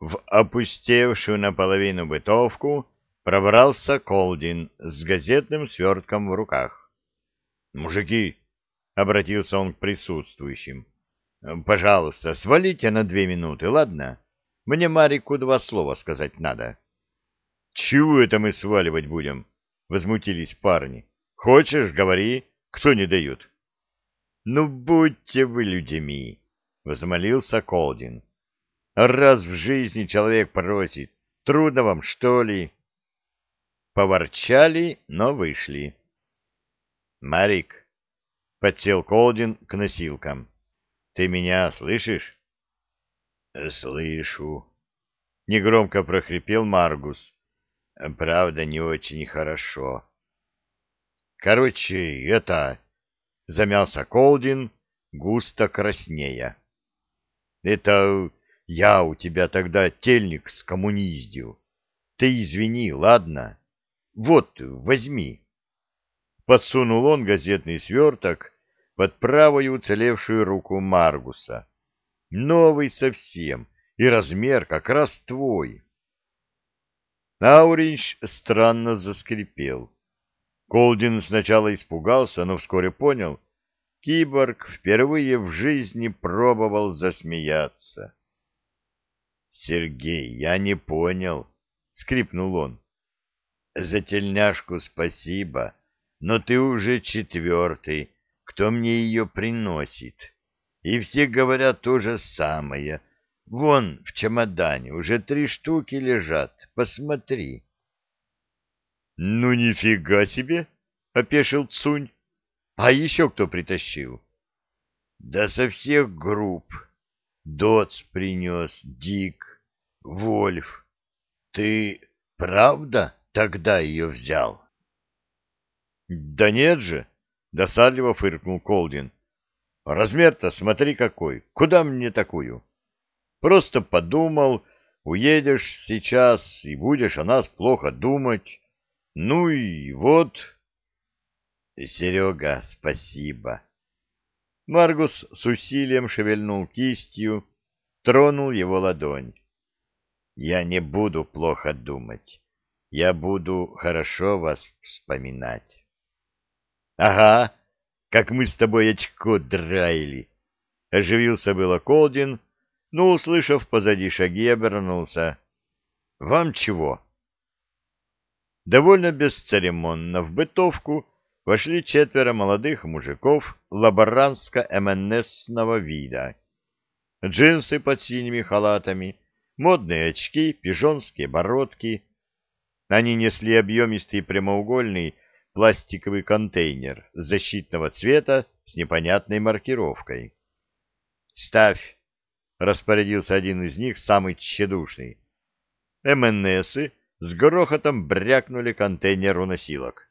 В опустевшую наполовину бытовку пробрался Колдин с газетным свертком в руках. «Мужики!» — обратился он к присутствующим. «Пожалуйста, свалите на две минуты, ладно? Мне Марику два слова сказать надо». «Чего это мы сваливать будем?» — возмутились парни. «Хочешь, говори, кто не дает?» «Ну, будьте вы людьми!» — возмолился Колдин. «Раз в жизни человек просит, трудно вам, что ли?» Поворчали, но вышли. «Марик!» — подсел Колдин к носилкам. «Ты меня слышишь?» «Слышу!» — негромко прохрипел Маргус. «Правда, не очень хорошо». «Короче, это...» замялся Колдин, густо краснея. — Это я у тебя тогда тельник скоммуниздил. Ты извини, ладно? Вот, возьми. Подсунул он газетный сверток под правую уцелевшую руку Маргуса. Новый совсем, и размер как раз твой. Ауринч странно заскрипел. Колдин сначала испугался, но вскоре понял. Киборг впервые в жизни пробовал засмеяться. «Сергей, я не понял», — скрипнул он. «За тельняшку спасибо, но ты уже четвертый, кто мне ее приносит. И все говорят то же самое. Вон в чемодане уже три штуки лежат, посмотри». Ну, нифига себе! — опешил Цунь. — А еще кто притащил? — Да со всех групп. Доц принес, Дик, Вольф. Ты правда тогда ее взял? — Да нет же! — досадливо фыркнул Колдин. — Размер-то смотри какой. Куда мне такую? Просто подумал, уедешь сейчас и будешь о нас плохо думать. Ну и вот... Серега, спасибо. Маргус с усилием шевельнул кистью, тронул его ладонь. Я не буду плохо думать. Я буду хорошо вас вспоминать. Ага, как мы с тобой очко драили. Оживился было Колдин, но, услышав позади шаги, обернулся. Вам чего? Довольно бесцеремонно в бытовку вошли четверо молодых мужиков лаборантско-МНСного вида. Джинсы под синими халатами, модные очки, пижонские бородки. Они несли объемистый прямоугольный пластиковый контейнер защитного цвета с непонятной маркировкой. «Ставь!» — распорядился один из них, самый тщедушный. МНСы с грохотом брякнули контейнер у носилок.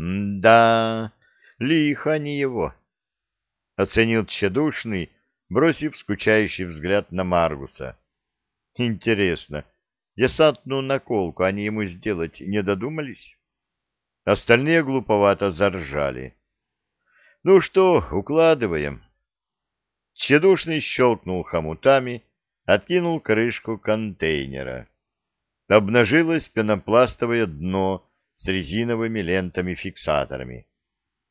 «Да, лихо не его», — оценил тщедушный, бросив скучающий взгляд на Маргуса. «Интересно, десантную наколку они ему сделать не додумались?» Остальные глуповато заржали. «Ну что, укладываем». Тщедушный щелкнул хомутами, откинул крышку контейнера обнажилось пенопластовое дно с резиновыми лентами-фиксаторами.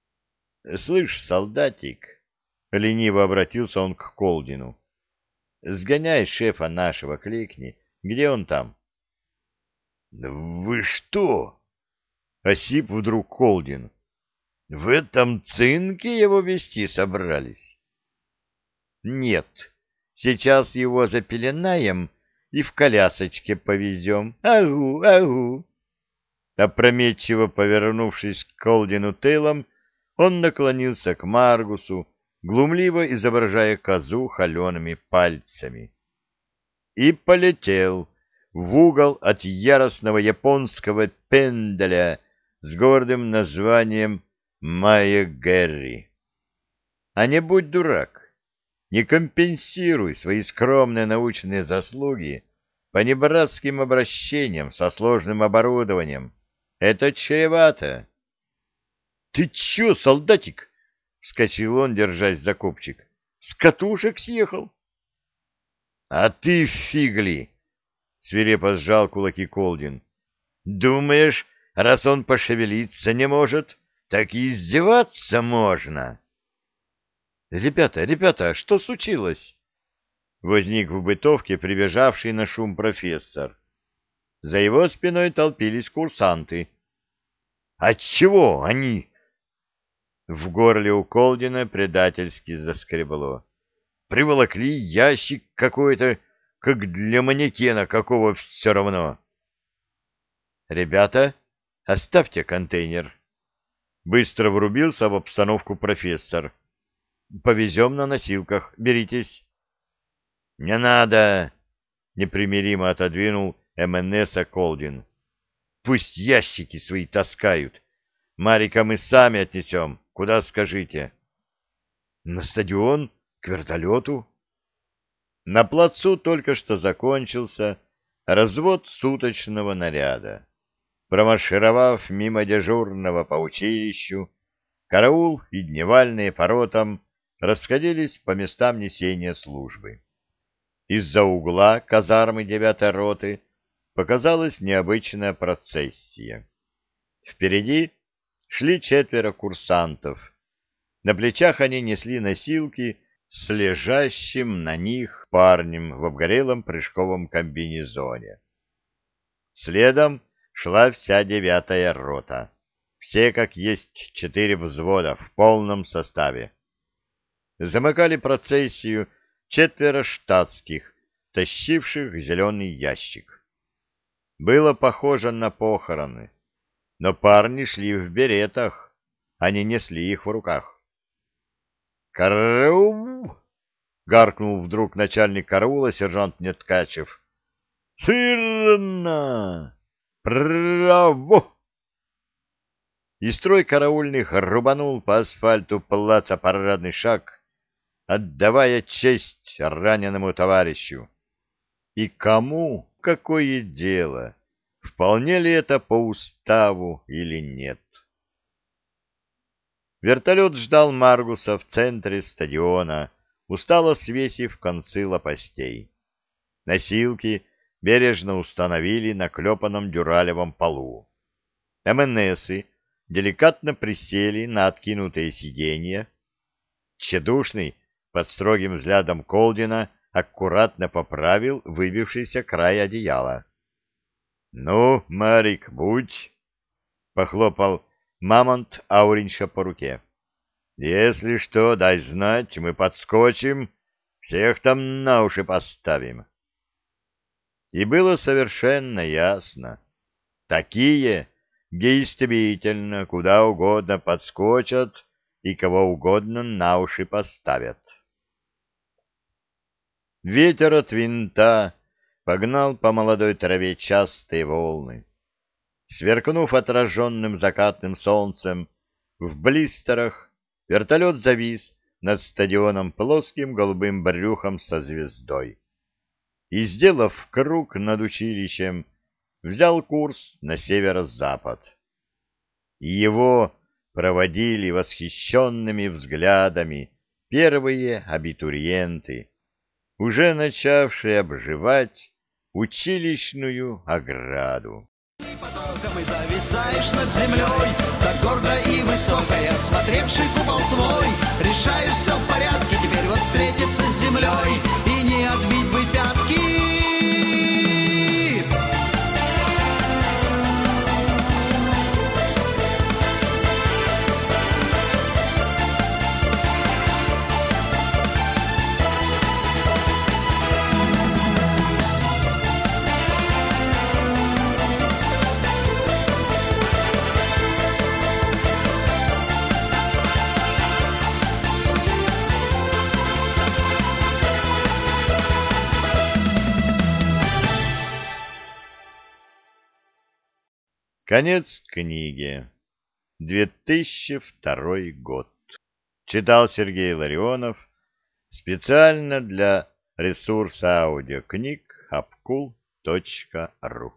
— Слышь, солдатик, — лениво обратился он к Колдину, — сгоняй шефа нашего, кликни. Где он там? — Вы что? — осип вдруг Колдин. — В этом цинке его вести собрались? — Нет, сейчас его запеленаем и в колясочке повезем. Агу, агу. Опрометчиво повернувшись к Колдину Тейлом, он наклонился к Маргусу, глумливо изображая козу холеными пальцами. И полетел в угол от яростного японского пенделя с гордым названием Майя Герри. А не будь дурак, не компенсируй свои скромные научные заслуги понебратским обращением со сложным оборудованием. Это чревато. — Ты чё, солдатик? — вскочил он, держась за копчик. — С катушек съехал? — А ты фигли! — свирепо сжал кулаки Колдин. — Думаешь, раз он пошевелиться не может, так и издеваться можно? — Ребята, ребята, что случилось? Возник в бытовке прибежавший на шум профессор. За его спиной толпились курсанты. — Отчего они? В горле у Колдина предательски заскребло. Приволокли ящик какой-то, как для манекена какого все равно. — Ребята, оставьте контейнер. Быстро врубился в обстановку профессор. — Повезем на носилках. Беритесь. — Не надо! — непримиримо отодвинул МНСа Колдин. — Пусть ящики свои таскают. Марика мы сами отнесем. Куда скажите? — На стадион, к вертолету. На плацу только что закончился развод суточного наряда. Промаршировав мимо дежурного по училищу, караул и дневальные по ротам расходились по местам несения службы. Из-за угла казармы девятой роты показалась необычная процессия. Впереди шли четверо курсантов. На плечах они несли носилки с лежащим на них парнем в обгорелом прыжковом комбинезоне. Следом шла вся девятая рота. Все как есть четыре взвода в полном составе. Замыкали процессию четверо штатских, тащивших зеленый ящик. Было похоже на похороны, но парни шли в беретах, они несли их в руках. «Караул!» — гаркнул вдруг начальник караула сержант Неткачев. «Сырно! Право!» И строй караульных рубанул по асфальту плаца парадный шаг, отдавая честь раненому товарищу. И кому какое дело, вполне ли это по уставу или нет? Вертолет ждал Маргуса в центре стадиона, устало свесив концы лопастей. Носилки бережно установили на клепанном дюралевом полу. МНСы деликатно присели на откинутые сиденья. Тщедушный под строгим взглядом Колдина аккуратно поправил выбившийся край одеяла. — Ну, Марик, будь! — похлопал Мамонт Ауринша по руке. — Если что, дай знать, мы подскочим, всех там на уши поставим. И было совершенно ясно. Такие действительно куда угодно подскочат и кого угодно на уши поставят. Ветер от винта погнал по молодой траве частые волны. Сверкнув отраженным закатным солнцем, в блистерах вертолет завис над стадионом плоским голубым брюхом со звездой. И, сделав круг над училищем, взял курс на северо-запад. И его проводили восхищенными взглядами первые абитуриенты, уже начавшие обживать училищную ограду. Потоком и зависаешь над землей, так гордо и высокая, смотревший купол свой, Конец книги. 2002 год. Читал Сергей Ларионов специально для ресурса аудиокниг apkul.ru